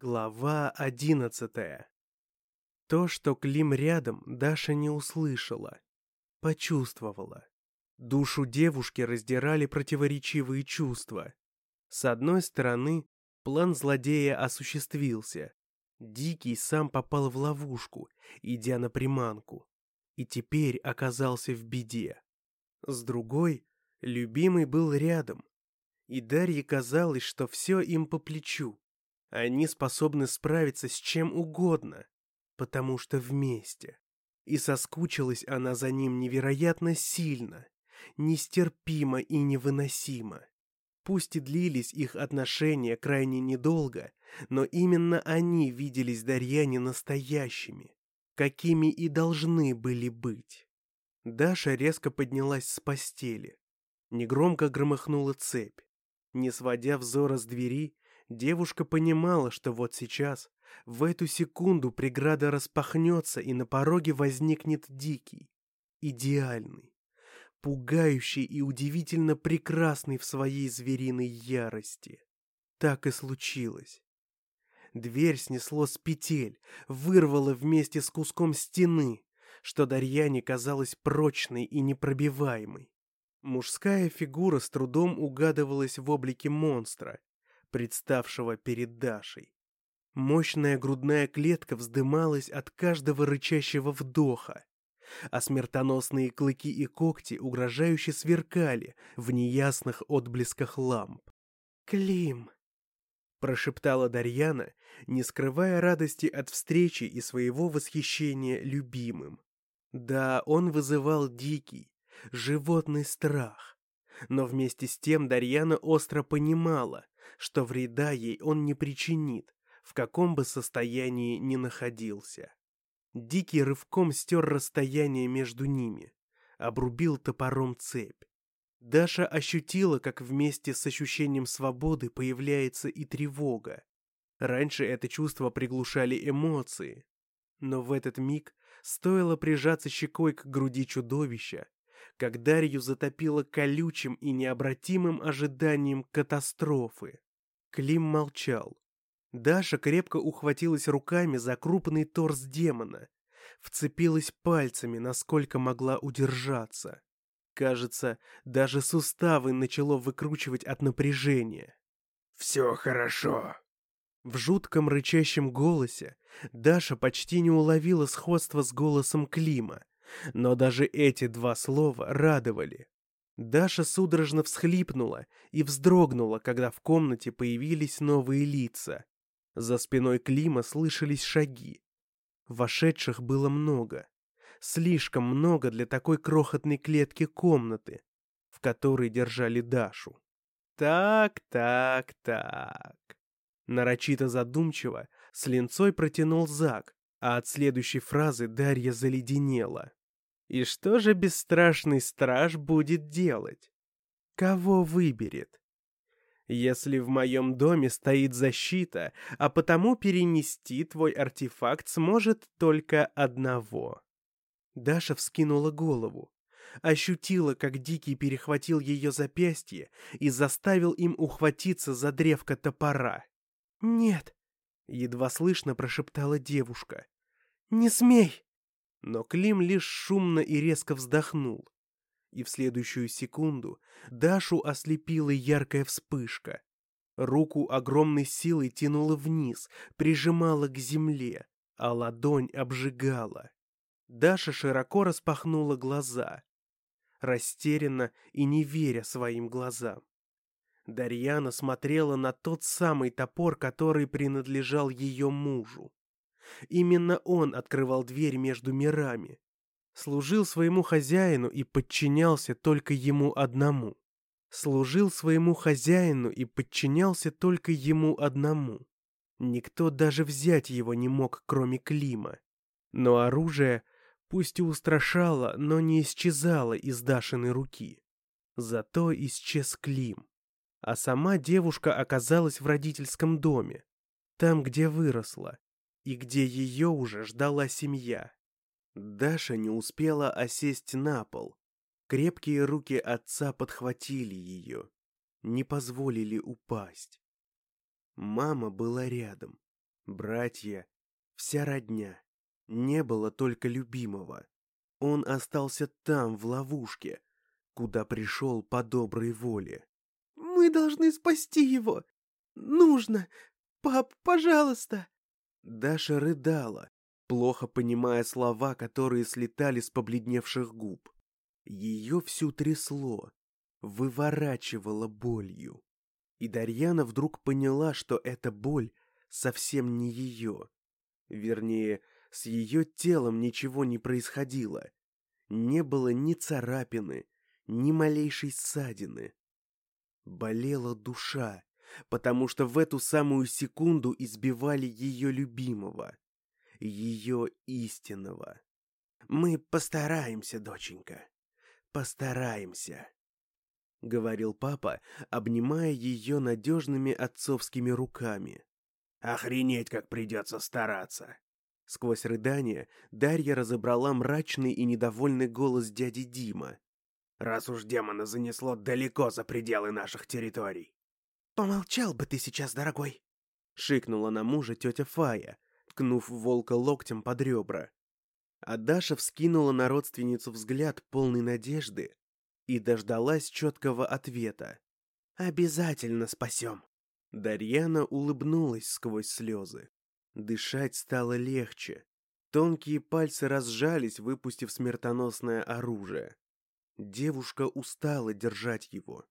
Глава одиннадцатая. То, что Клим рядом, Даша не услышала. Почувствовала. Душу девушки раздирали противоречивые чувства. С одной стороны, план злодея осуществился. Дикий сам попал в ловушку, идя на приманку. И теперь оказался в беде. С другой, любимый был рядом. И Дарье казалось, что все им по плечу. Они способны справиться с чем угодно, потому что вместе. И соскучилась она за ним невероятно сильно, нестерпимо и невыносимо. Пусть и длились их отношения крайне недолго, но именно они виделись Дарьяне настоящими, какими и должны были быть. Даша резко поднялась с постели. Негромко громыхнула цепь. Не сводя взора с двери, Девушка понимала, что вот сейчас, в эту секунду преграда распахнется, и на пороге возникнет дикий, идеальный, пугающий и удивительно прекрасный в своей звериной ярости. Так и случилось. Дверь снесло с петель, вырвало вместе с куском стены, что Дарьяне казалась прочной и непробиваемой. Мужская фигура с трудом угадывалась в облике монстра, представшего перед Дашей. Мощная грудная клетка вздымалась от каждого рычащего вдоха, а смертоносные клыки и когти угрожающе сверкали в неясных отблесках ламп. «Клим!» — прошептала Дарьяна, не скрывая радости от встречи и своего восхищения любимым. Да, он вызывал дикий, животный страх. Но вместе с тем Дарьяна остро понимала, что вреда ей он не причинит, в каком бы состоянии ни находился. Дикий рывком стер расстояние между ними, обрубил топором цепь. Даша ощутила, как вместе с ощущением свободы появляется и тревога. Раньше это чувство приглушали эмоции. Но в этот миг стоило прижаться щекой к груди чудовища, как Дарью затопило колючим и необратимым ожиданием катастрофы. Клим молчал. Даша крепко ухватилась руками за крупный торс демона, вцепилась пальцами, насколько могла удержаться. Кажется, даже суставы начало выкручивать от напряжения. «Все хорошо». В жутком рычащем голосе Даша почти не уловила сходства с голосом Клима, но даже эти два слова радовали. Даша судорожно всхлипнула и вздрогнула, когда в комнате появились новые лица. За спиной Клима слышались шаги. Вошедших было много. Слишком много для такой крохотной клетки комнаты, в которой держали Дашу. «Так, так, так...» Нарочито задумчиво с линцой протянул Зак, а от следующей фразы Дарья заледенела. И что же бесстрашный страж будет делать? Кого выберет? Если в моем доме стоит защита, а потому перенести твой артефакт сможет только одного. Даша вскинула голову, ощутила, как Дикий перехватил ее запястье и заставил им ухватиться за древко топора. «Нет!» — едва слышно прошептала девушка. «Не смей!» Но Клим лишь шумно и резко вздохнул. И в следующую секунду Дашу ослепила яркая вспышка. Руку огромной силой тянула вниз, прижимала к земле, а ладонь обжигала. Даша широко распахнула глаза, растерянно и не веря своим глазам. Дарьяна смотрела на тот самый топор, который принадлежал ее мужу. Именно он открывал дверь между мирами. Служил своему хозяину и подчинялся только ему одному. Служил своему хозяину и подчинялся только ему одному. Никто даже взять его не мог, кроме Клима. Но оружие, пусть и устрашало, но не исчезало из Дашиной руки. Зато исчез Клим. А сама девушка оказалась в родительском доме, там, где выросла, и где ее уже ждала семья. Даша не успела осесть на пол. Крепкие руки отца подхватили ее, не позволили упасть. Мама была рядом, Братья, вся родня. Не было только любимого. Он остался там, в ловушке, куда пришел по доброй воле. «Мы должны спасти его! Нужно! Пап, пожалуйста!» Даша рыдала, плохо понимая слова, которые слетали с побледневших губ. Ее всю трясло, выворачивало болью. И Дарьяна вдруг поняла, что эта боль совсем не ее. Вернее, с ее телом ничего не происходило. Не было ни царапины, ни малейшей ссадины. Болела душа, потому что в эту самую секунду избивали ее любимого, ее истинного. «Мы постараемся, доченька, постараемся», — говорил папа, обнимая ее надежными отцовскими руками. «Охренеть, как придется стараться!» Сквозь рыдание Дарья разобрала мрачный и недовольный голос дяди Дима. «Раз уж демона занесло далеко за пределы наших территорий». «Помолчал бы ты сейчас, дорогой!» — шикнула на мужа тетя Фая, ткнув волка локтем под ребра. А Даша вскинула на родственницу взгляд полный надежды и дождалась четкого ответа. «Обязательно спасем!» Дарьяна улыбнулась сквозь слезы. Дышать стало легче. Тонкие пальцы разжались, выпустив смертоносное оружие. Девушка устала держать его.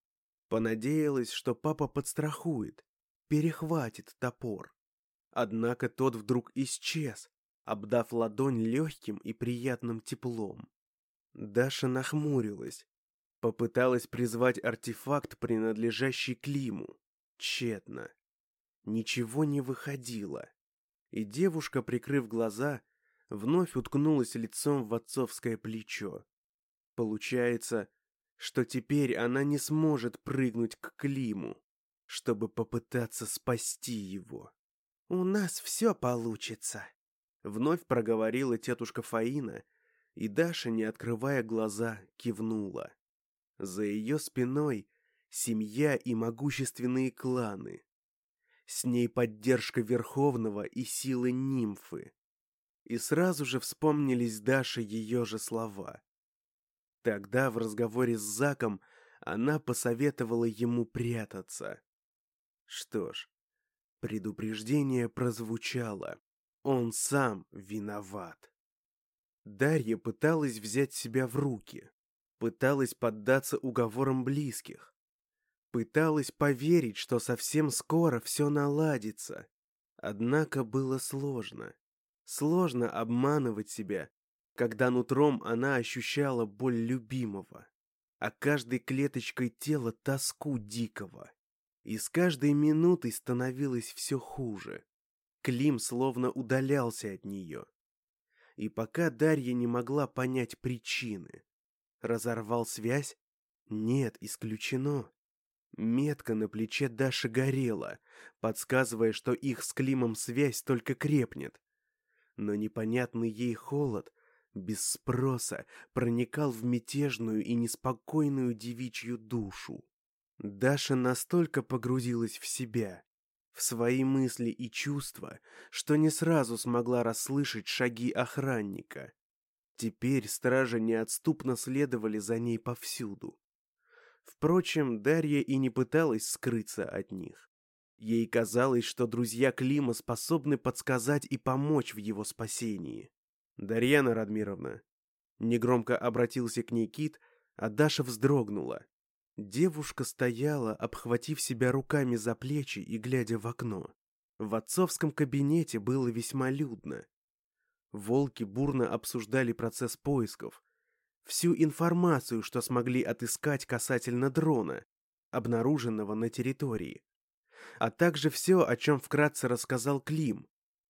Понадеялась, что папа подстрахует, перехватит топор. Однако тот вдруг исчез, обдав ладонь легким и приятным теплом. Даша нахмурилась. Попыталась призвать артефакт, принадлежащий Климу. Тщетно. Ничего не выходило. И девушка, прикрыв глаза, вновь уткнулась лицом в отцовское плечо. Получается, что теперь она не сможет прыгнуть к Климу, чтобы попытаться спасти его. «У нас все получится», — вновь проговорила тетушка Фаина, и Даша, не открывая глаза, кивнула. За ее спиной семья и могущественные кланы. С ней поддержка Верховного и силы нимфы. И сразу же вспомнились Даше ее же слова. Тогда в разговоре с Заком она посоветовала ему прятаться. Что ж, предупреждение прозвучало. Он сам виноват. Дарья пыталась взять себя в руки, пыталась поддаться уговорам близких, пыталась поверить, что совсем скоро все наладится. Однако было сложно. Сложно обманывать себя, когда нутром она ощущала боль любимого, а каждой клеточкой тела тоску дикого. И с каждой минутой становилось все хуже. Клим словно удалялся от нее. И пока Дарья не могла понять причины. Разорвал связь? Нет, исключено. Метка на плече Даши горела, подсказывая, что их с Климом связь только крепнет. Но непонятный ей холод без спроса проникал в мятежную и неспокойную девичью душу. Даша настолько погрузилась в себя, в свои мысли и чувства, что не сразу смогла расслышать шаги охранника. Теперь стражи неотступно следовали за ней повсюду. Впрочем, Дарья и не пыталась скрыться от них. Ей казалось, что друзья Клима способны подсказать и помочь в его спасении. «Дарьяна Радмировна», — негромко обратился к ней Кит, а Даша вздрогнула. Девушка стояла, обхватив себя руками за плечи и глядя в окно. В отцовском кабинете было весьма людно. Волки бурно обсуждали процесс поисков, всю информацию, что смогли отыскать касательно дрона, обнаруженного на территории, а также все, о чем вкратце рассказал Клим,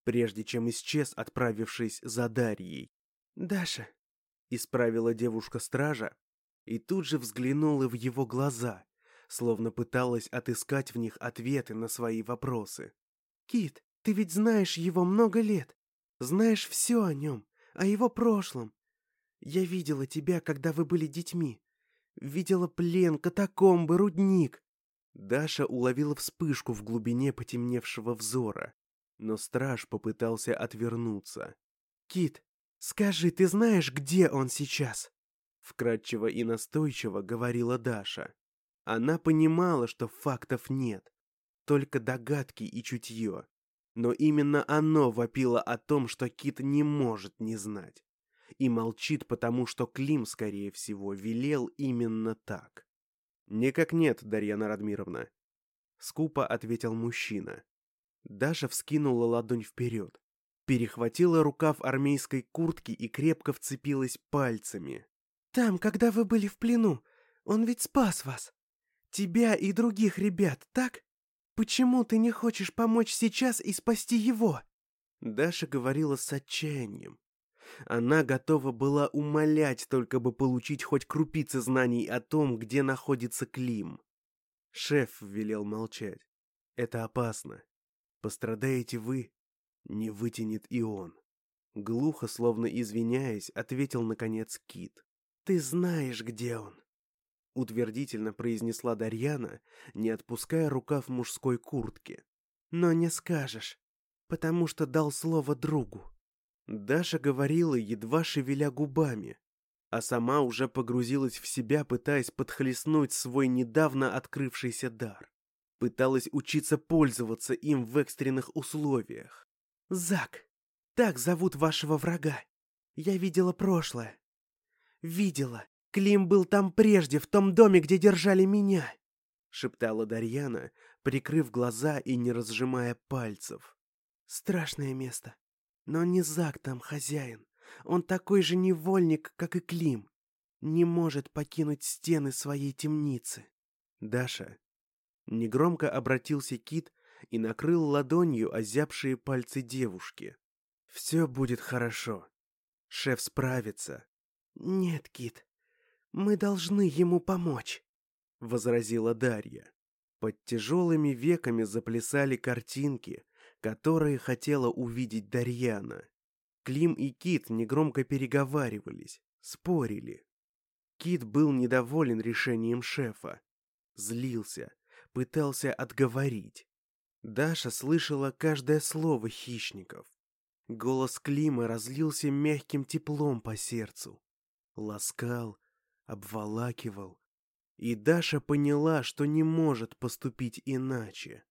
прежде чем исчез, отправившись за Дарьей. «Даша», — исправила девушка-стража, и тут же взглянула в его глаза, словно пыталась отыскать в них ответы на свои вопросы. «Кит, ты ведь знаешь его много лет, знаешь все о нем, о его прошлом. Я видела тебя, когда вы были детьми. Видела плен, катакомбы, рудник. Даша уловила вспышку в глубине потемневшего взора. Но страж попытался отвернуться. «Кит, скажи, ты знаешь, где он сейчас?» Вкратчиво и настойчиво говорила Даша. Она понимала, что фактов нет, только догадки и чутье. Но именно оно вопило о том, что Кит не может не знать. И молчит, потому что Клим, скорее всего, велел именно так. «Никак нет, Дарьяна Радмировна», — скупо ответил мужчина. Даша вскинула ладонь вперед, перехватила рукав армейской куртки и крепко вцепилась пальцами. «Там, когда вы были в плену, он ведь спас вас. Тебя и других ребят, так? Почему ты не хочешь помочь сейчас и спасти его?» Даша говорила с отчаянием. Она готова была умолять, только бы получить хоть крупицы знаний о том, где находится Клим. Шеф велел молчать. Это опасно. Пострадаете вы, не вытянет и он. Глухо, словно извиняясь, ответил наконец Кит. «Ты знаешь, где он», — утвердительно произнесла Дарьяна, не отпуская рукав мужской куртки. «Но не скажешь, потому что дал слово другу». Даша говорила, едва шевеля губами, а сама уже погрузилась в себя, пытаясь подхлестнуть свой недавно открывшийся дар. Пыталась учиться пользоваться им в экстренных условиях. «Зак, так зовут вашего врага. Я видела прошлое. Видела. Клим был там прежде, в том доме, где держали меня», — шептала Дарьяна, прикрыв глаза и не разжимая пальцев. «Страшное место. Но не Зак там хозяин. Он такой же невольник, как и Клим. Не может покинуть стены своей темницы. Даша. Негромко обратился Кит и накрыл ладонью озябшие пальцы девушки. Все будет хорошо. Шеф справится. Нет, Кит, мы должны ему помочь, возразила Дарья. Под тяжелыми веками заплясали картинки, которые хотела увидеть Дарьяна. Клим и Кит негромко переговаривались, спорили. Кит был недоволен решением шефа. Злился, пытался отговорить. Даша слышала каждое слово хищников. Голос Клима разлился мягким теплом по сердцу. Ласкал, обволакивал. И Даша поняла, что не может поступить иначе.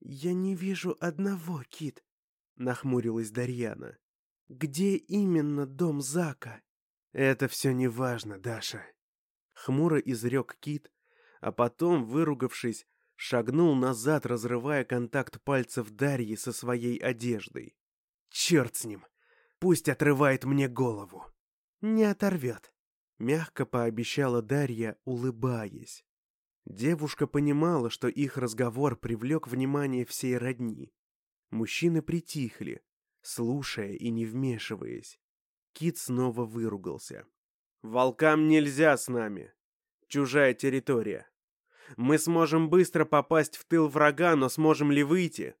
«Я не вижу одного, Кит», — нахмурилась Дарьяна. «Где именно дом Зака?» «Это все не важно, Даша», — хмуро изрек Кит, а потом, выругавшись, шагнул назад, разрывая контакт пальцев Дарьи со своей одеждой. «Черт с ним! Пусть отрывает мне голову!» «Не оторвет», — мягко пообещала Дарья, улыбаясь. Девушка понимала, что их разговор привлек внимание всей родни. Мужчины притихли, слушая и не вмешиваясь. Кит снова выругался. «Волкам нельзя с нами. Чужая территория. Мы сможем быстро попасть в тыл врага, но сможем ли выйти?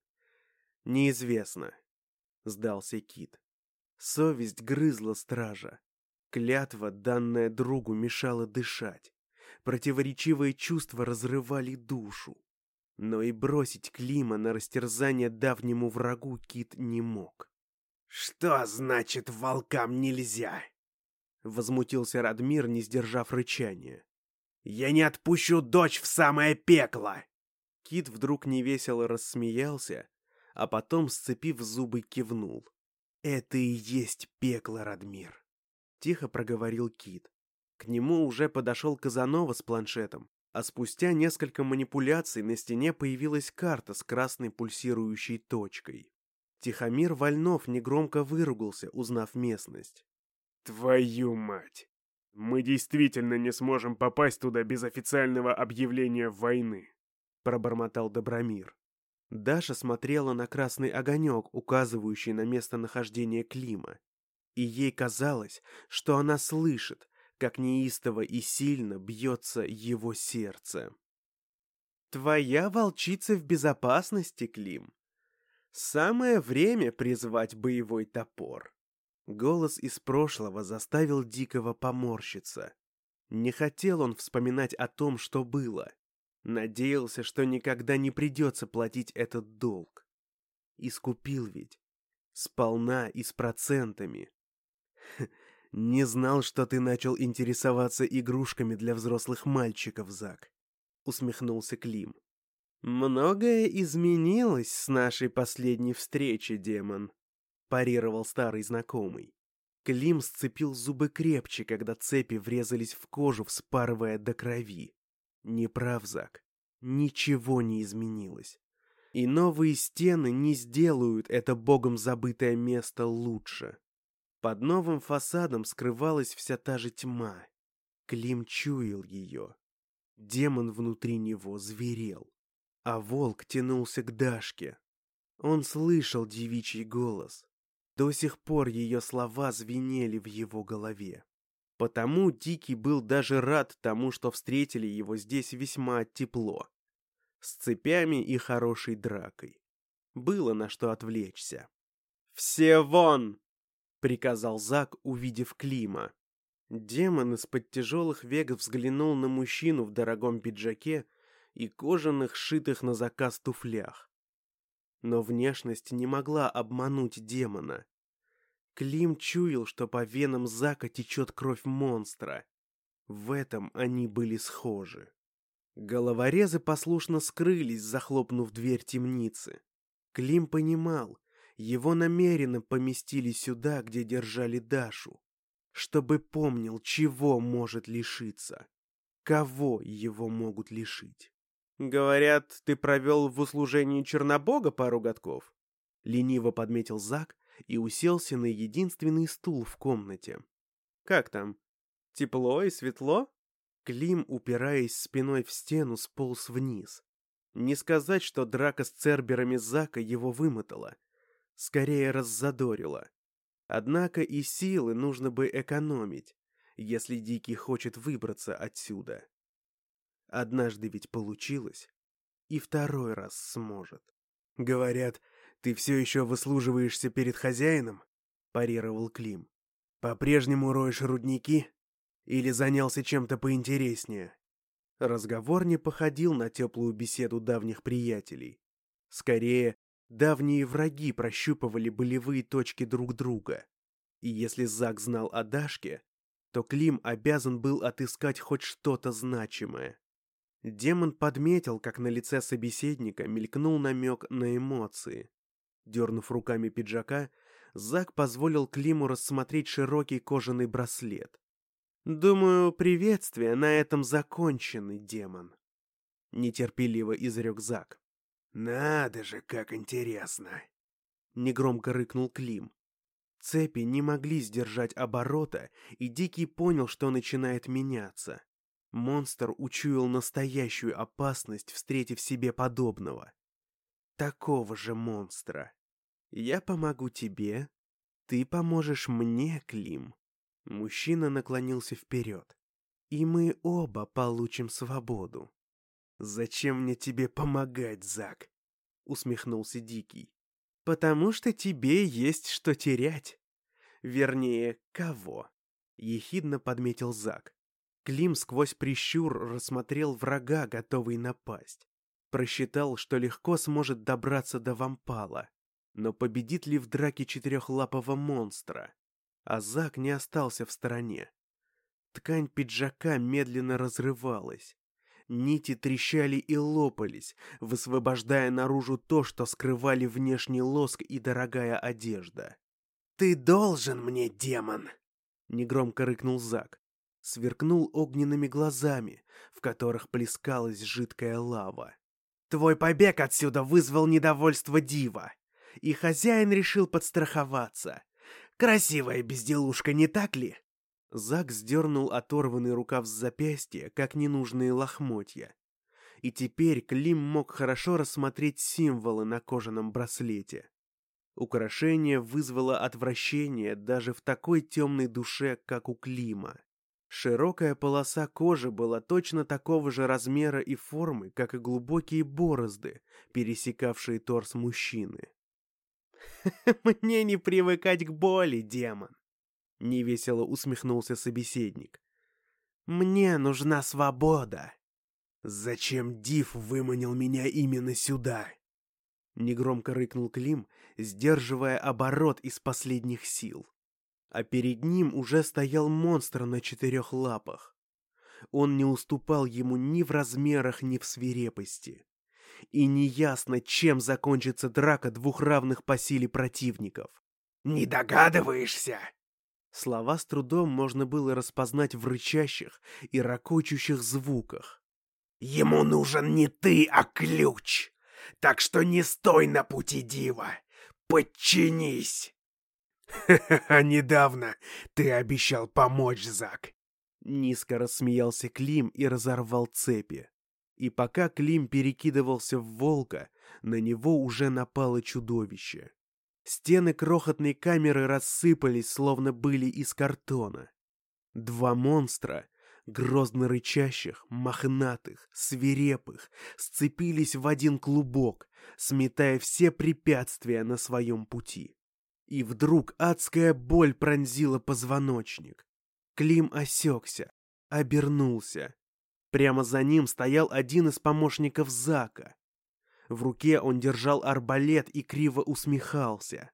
Неизвестно», — сдался Кит. Совесть грызла стража. Клятва, данная другу, мешала дышать. Противоречивые чувства разрывали душу. Но и бросить Клима на растерзание давнему врагу Кит не мог. «Что значит волкам нельзя?» Возмутился Радмир, не сдержав рычания. «Я не отпущу дочь в самое пекло!» Кит вдруг невесело рассмеялся, а потом, сцепив зубы, кивнул. «Это и есть пекло, Радмир!» Тихо проговорил Кит. К нему уже подошел Казанова с планшетом, а спустя несколько манипуляций на стене появилась карта с красной пульсирующей точкой. Тихомир Вольнов негромко выругался, узнав местность. «Твою мать! Мы действительно не сможем попасть туда без официального объявления войны!» пробормотал Добромир. Даша смотрела на красный огонек, указывающий на местонахождение Клима. И ей казалось, что она слышит, как неистово и сильно бьется его сердце. «Твоя волчица в безопасности, Клим. Самое время призвать боевой топор». Голос из прошлого заставил Дикого поморщиться. Не хотел он вспоминать о том, что было. Надеялся, что никогда не придется платить этот долг. Искупил ведь. Сполна и с процентами. Не знал, что ты начал интересоваться игрушками для взрослых мальчиков, Зак. Усмехнулся Клим. Многое изменилось с нашей последней встречи, демон. Парировал старый знакомый. Клим сцепил зубы крепче, когда цепи врезались в кожу, вспарывая до крови. Не прав, Зак. Ничего не изменилось. И новые стены не сделают это богом забытое место лучше. Под новым фасадом скрывалась вся та же тьма. Клим чуял ее. Демон внутри него зверел, а волк тянулся к Дашке. Он слышал девичий голос. До сих пор ее слова звенели в его голове. Потому Дикий был даже рад тому, что встретили его здесь весьма тепло. С цепями и хорошей дракой. Было на что отвлечься. «Все вон!» — приказал Зак, увидев Клима. Демон из-под тяжелых век взглянул на мужчину в дорогом пиджаке и кожаных, шитых на заказ туфлях. Но внешность не могла обмануть демона. Клим чуял, что по венам Зака течет кровь монстра. В этом они были схожи. Головорезы послушно скрылись, захлопнув дверь темницы. Клим понимал, его намеренно поместили сюда, где держали Дашу, чтобы помнил, чего может лишиться, кого его могут лишить. «Говорят, ты провел в услужении Чернобога пару годков?» — лениво подметил Зак, и уселся на единственный стул в комнате. «Как там? Тепло и светло?» Клим, упираясь спиной в стену, сполз вниз. Не сказать, что драка с церберами Зака его вымотала. Скорее раззадорила. Однако и силы нужно бы экономить, если Дикий хочет выбраться отсюда. Однажды ведь получилось, и второй раз сможет. Говорят, «Ты все еще выслуживаешься перед хозяином?» — парировал Клим. «По-прежнему роешь рудники? Или занялся чем-то поинтереснее?» Разговор не походил на теплую беседу давних приятелей. Скорее, давние враги прощупывали болевые точки друг друга. И если Зак знал о Дашке, то Клим обязан был отыскать хоть что-то значимое. Демон подметил, как на лице собеседника мелькнул намек на эмоции. Дернув руками пиджака, Зак позволил Климу рассмотреть широкий кожаный браслет. «Думаю, приветствия на этом закончены, демон», — нетерпеливо изрек Зак. «Надо же, как интересно!» — негромко рыкнул Клим. Цепи не могли сдержать оборота, и Дикий понял, что начинает меняться. Монстр учуял настоящую опасность, встретив себе подобного такого же монстра. Я помогу тебе, ты поможешь мне, Клим. Мужчина наклонился вперед. И мы оба получим свободу. Зачем мне тебе помогать, Зак? Усмехнулся Дикий. Потому что тебе есть что терять. Вернее, кого? Ехидно подметил Зак. Клим сквозь прищур рассмотрел врага, готовый напасть. Просчитал, что легко сможет добраться до вампала. Но победит ли в драке четырехлапого монстра? А Зак не остался в стороне. Ткань пиджака медленно разрывалась. Нити трещали и лопались, высвобождая наружу то, что скрывали внешний лоск и дорогая одежда. «Ты должен мне, демон!» — негромко рыкнул Зак. Сверкнул огненными глазами, в которых плескалась жидкая лава. Твой побег отсюда вызвал недовольство Дива, и хозяин решил подстраховаться. Красивая безделушка, не так ли? Зак сдернул оторванный рукав с запястья, как ненужные лохмотья. И теперь Клим мог хорошо рассмотреть символы на кожаном браслете. Украшение вызвало отвращение даже в такой темной душе, как у Клима. Широкая полоса кожи была точно такого же размера и формы, как и глубокие борозды, пересекавшие торс мужчины. «Мне не привыкать к боли, демон!» — невесело усмехнулся собеседник. «Мне нужна свобода!» «Зачем Див выманил меня именно сюда?» Негромко рыкнул Клим, сдерживая оборот из последних сил. А перед ним уже стоял монстр на четырех лапах. Он не уступал ему ни в размерах, ни в свирепости. И неясно, чем закончится драка двух равных по силе противников. «Не догадываешься?» Слова с трудом можно было распознать в рычащих и ракочущих звуках. «Ему нужен не ты, а ключ! Так что не стой на пути дива! Подчинись!» «Ха-ха-ха, недавно ты обещал помочь, Зак!» Низко рассмеялся Клим и разорвал цепи. И пока Клим перекидывался в волка, на него уже напало чудовище. Стены крохотной камеры рассыпались, словно были из картона. Два монстра, грозно рычащих, мохнатых, свирепых, сцепились в один клубок, сметая все препятствия на своем пути. И вдруг адская боль пронзила позвоночник. Клим осекся, обернулся. Прямо за ним стоял один из помощников Зака. В руке он держал арбалет и криво усмехался.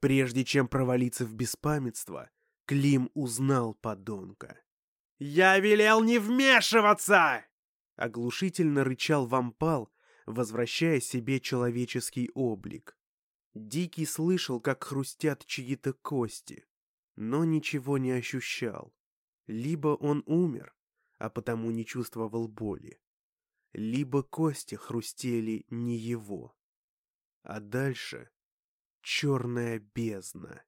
Прежде чем провалиться в беспамятство, Клим узнал подонка. «Я велел не вмешиваться!» Оглушительно рычал вампал, возвращая себе человеческий облик. Дикий слышал, как хрустят чьи-то кости, но ничего не ощущал. Либо он умер, а потому не чувствовал боли, либо кости хрустели не его. А дальше черная бездна.